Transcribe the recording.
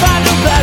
find a